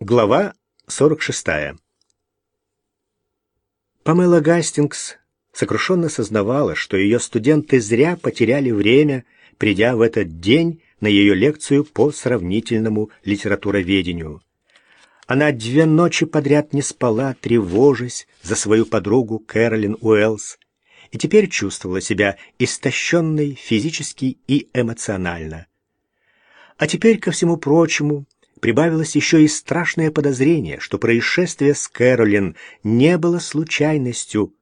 Глава 46. Памела Гастингс сокрушенно сознавала, что ее студенты зря потеряли время, придя в этот день на ее лекцию по сравнительному литературоведению. Она две ночи подряд не спала, тревожась за свою подругу Кэролин Уэллс, и теперь чувствовала себя истощенной физически и эмоционально. А теперь, ко всему прочему, прибавилось еще и страшное подозрение, что происшествие с Кэролин не было случайностью,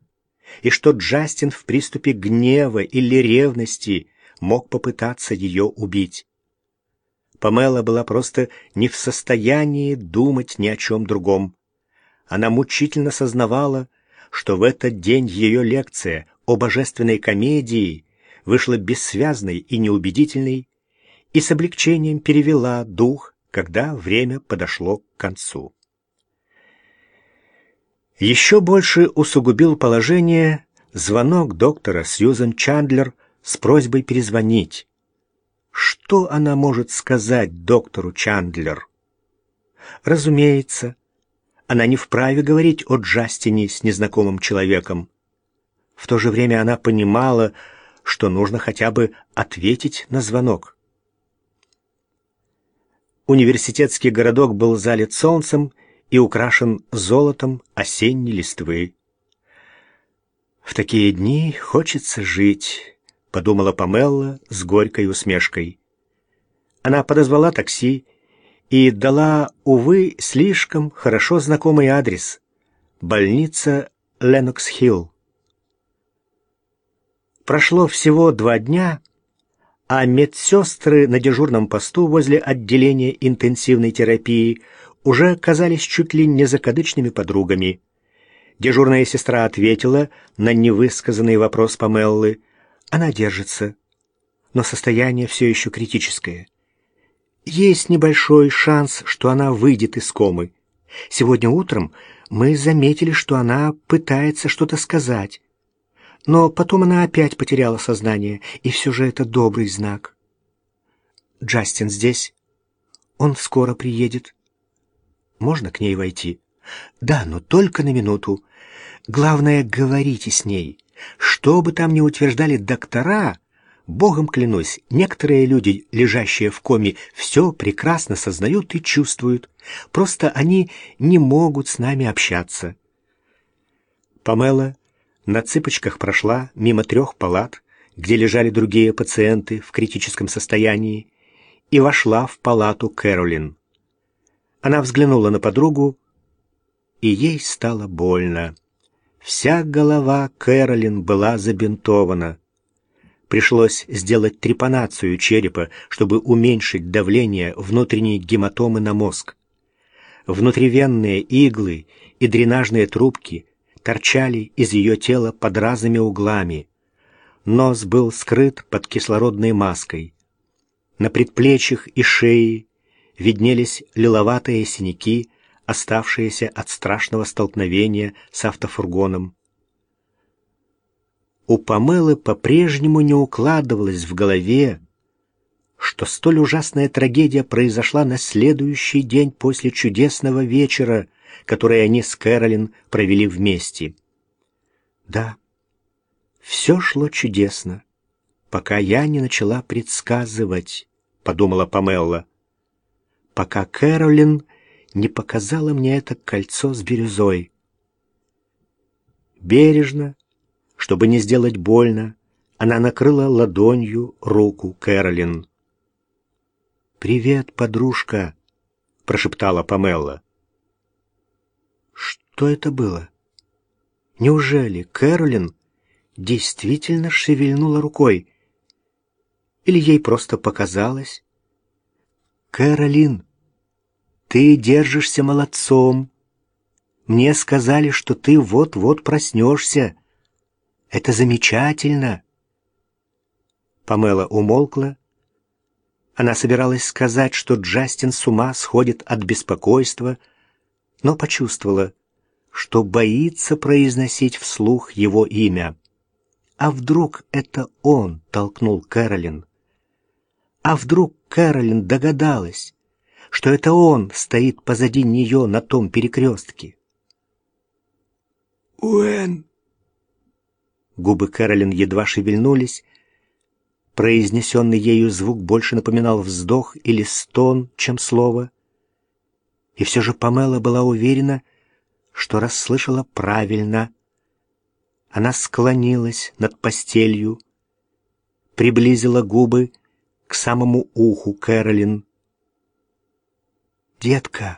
и что Джастин в приступе гнева или ревности мог попытаться ее убить. Памела была просто не в состоянии думать ни о чем другом. Она мучительно сознавала, что в этот день ее лекция о божественной комедии вышла бессвязной и неубедительной, и с облегчением перевела дух когда время подошло к концу. Еще больше усугубил положение звонок доктора Сьюзен Чандлер с просьбой перезвонить. Что она может сказать доктору Чандлер? Разумеется, она не вправе говорить о Джастине с незнакомым человеком. В то же время она понимала, что нужно хотя бы ответить на звонок. Университетский городок был залит солнцем и украшен золотом осенней листвы. «В такие дни хочется жить», — подумала Памелла с горькой усмешкой. Она подозвала такси и дала, увы, слишком хорошо знакомый адрес — больница Ленокс-Хилл. Прошло всего два дня — а медсестры на дежурном посту возле отделения интенсивной терапии уже казались чуть ли не закадычными подругами. Дежурная сестра ответила на невысказанный вопрос Памеллы. Она держится, но состояние все еще критическое. Есть небольшой шанс, что она выйдет из комы. Сегодня утром мы заметили, что она пытается что-то сказать. Но потом она опять потеряла сознание, и все же это добрый знак. Джастин здесь. Он скоро приедет. Можно к ней войти? Да, но только на минуту. Главное, говорите с ней. Что бы там ни утверждали доктора, Богом клянусь, некоторые люди, лежащие в коме, все прекрасно сознают и чувствуют. Просто они не могут с нами общаться. Памела на цыпочках прошла мимо трех палат, где лежали другие пациенты в критическом состоянии, и вошла в палату Кэролин. Она взглянула на подругу, и ей стало больно. Вся голова Кэролин была забинтована. Пришлось сделать трепанацию черепа, чтобы уменьшить давление внутренней гематомы на мозг. Внутривенные иглы и дренажные трубки торчали из ее тела под разными углами. Нос был скрыт под кислородной маской. На предплечьях и шее виднелись лиловатые синяки, оставшиеся от страшного столкновения с автофургоном. У Памелы по-прежнему не укладывалось в голове, что столь ужасная трагедия произошла на следующий день после чудесного вечера, которые они с Кэролин провели вместе. Да, все шло чудесно, пока я не начала предсказывать, подумала Памелла, пока Кэролин не показала мне это кольцо с бирюзой. Бережно, чтобы не сделать больно, она накрыла ладонью руку Кэролин. «Привет, подружка», — прошептала Памелла. Что это было? Неужели Кэролин действительно шевельнула рукой? Или ей просто показалось? «Кэролин, ты держишься молодцом. Мне сказали, что ты вот-вот проснешься. Это замечательно!» Памела умолкла. Она собиралась сказать, что Джастин с ума сходит от беспокойства, но почувствовала — что боится произносить вслух его имя. А вдруг это он толкнул Кэролин? А вдруг Кэролин догадалась? что это он стоит позади нее на том перекрестке. «Уэн!» Губы Кэролин едва шевельнулись. Произнесенный ею звук больше напоминал вздох или стон, чем слово. И все же Памела была уверена, что расслышала правильно. Она склонилась над постелью, приблизила губы к самому уху Кэролин. «Детка,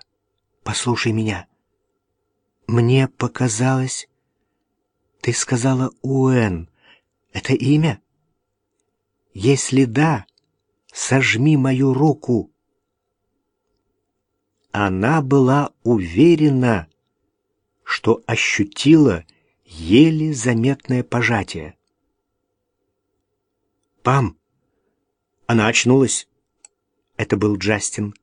послушай меня. Мне показалось, ты сказала Уэн. Это имя? Если да, сожми мою руку». Она была уверена, что ощутила еле заметное пожатие. «Пам!» Она очнулась. Это был Джастин,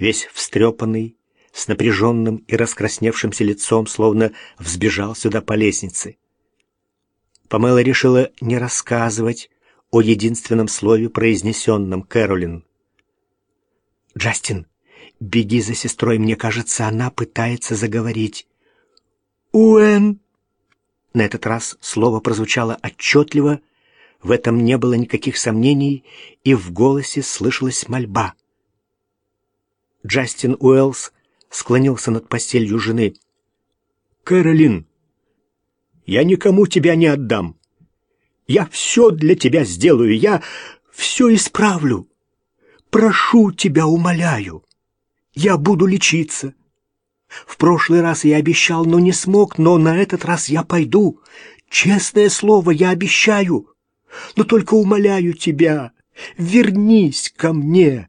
весь встрепанный, с напряженным и раскрасневшимся лицом, словно взбежал сюда по лестнице. Памела решила не рассказывать о единственном слове, произнесенном Кэролин. «Джастин, беги за сестрой, мне кажется, она пытается заговорить». «Уэн!» На этот раз слово прозвучало отчетливо, в этом не было никаких сомнений, и в голосе слышалась мольба. Джастин Уэллс склонился над постелью жены. «Кэролин, я никому тебя не отдам. Я все для тебя сделаю, я все исправлю. Прошу тебя, умоляю. Я буду лечиться. В прошлый раз я обещал, но не смог, но на этот раз я пойду. Честное слово, я обещаю. Но только умоляю тебя, вернись ко мне.